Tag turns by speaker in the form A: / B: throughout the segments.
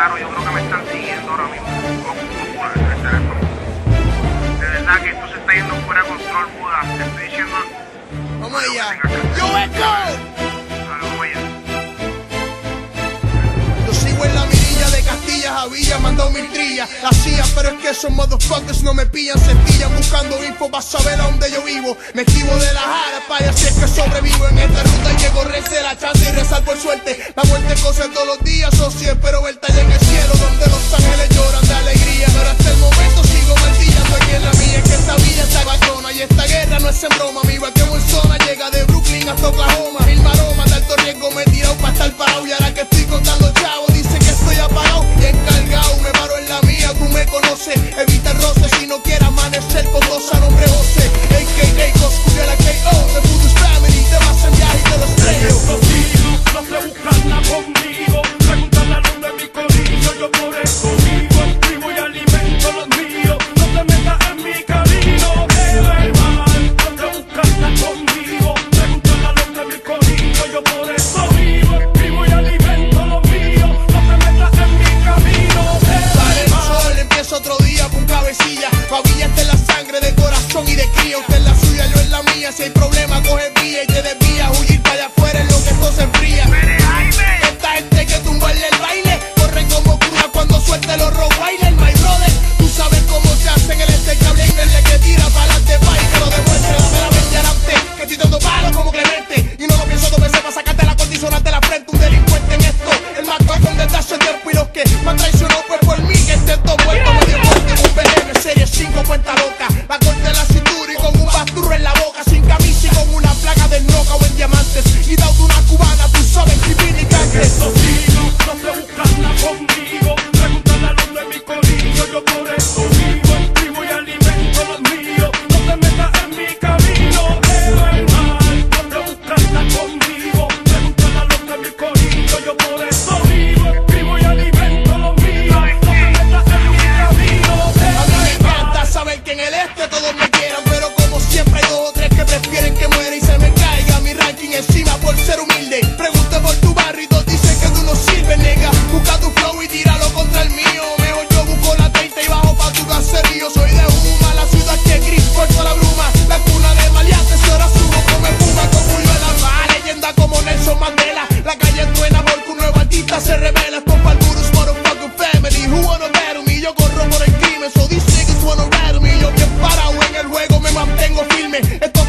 A: claro, yo creo que me están siguiendo ahora mismo. De verdad que esto se está yendo fuera de control, Buda. Te estoy diciendo.
B: Vamos allá. Yo
A: Saludos.
B: Yo sigo en la mirilla de Castillas a Villa, mandado mil trillas. La CIA, pero es que esos motherfuckers no me pillan. Sentillas buscando info para saber a dónde yo vivo. Me esquivo de la jara falla si es que sobrevivo en esta ruta. y Llego, recé la chance y rezar por suerte. La muerte cose todos los días, o si espero verte allá en el cielo. coges vía y te desvías huyendo. Racista se revela, compa el virus, motherfucking family. Who wanna battle me?
C: Yo corro por
B: el crimen, so these niggas wanna rattle me. Yo que parado en el juego me mantengo firme. Estoy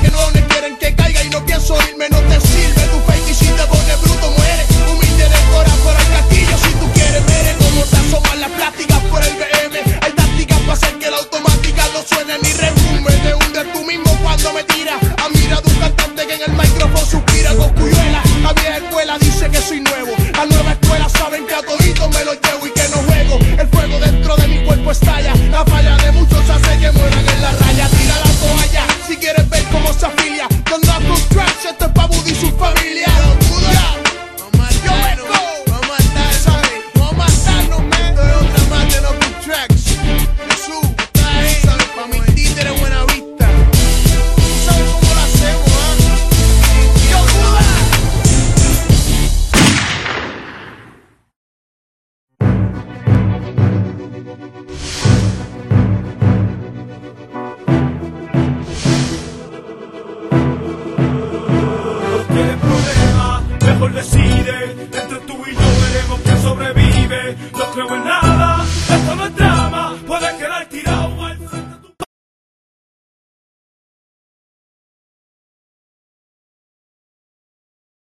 B: decide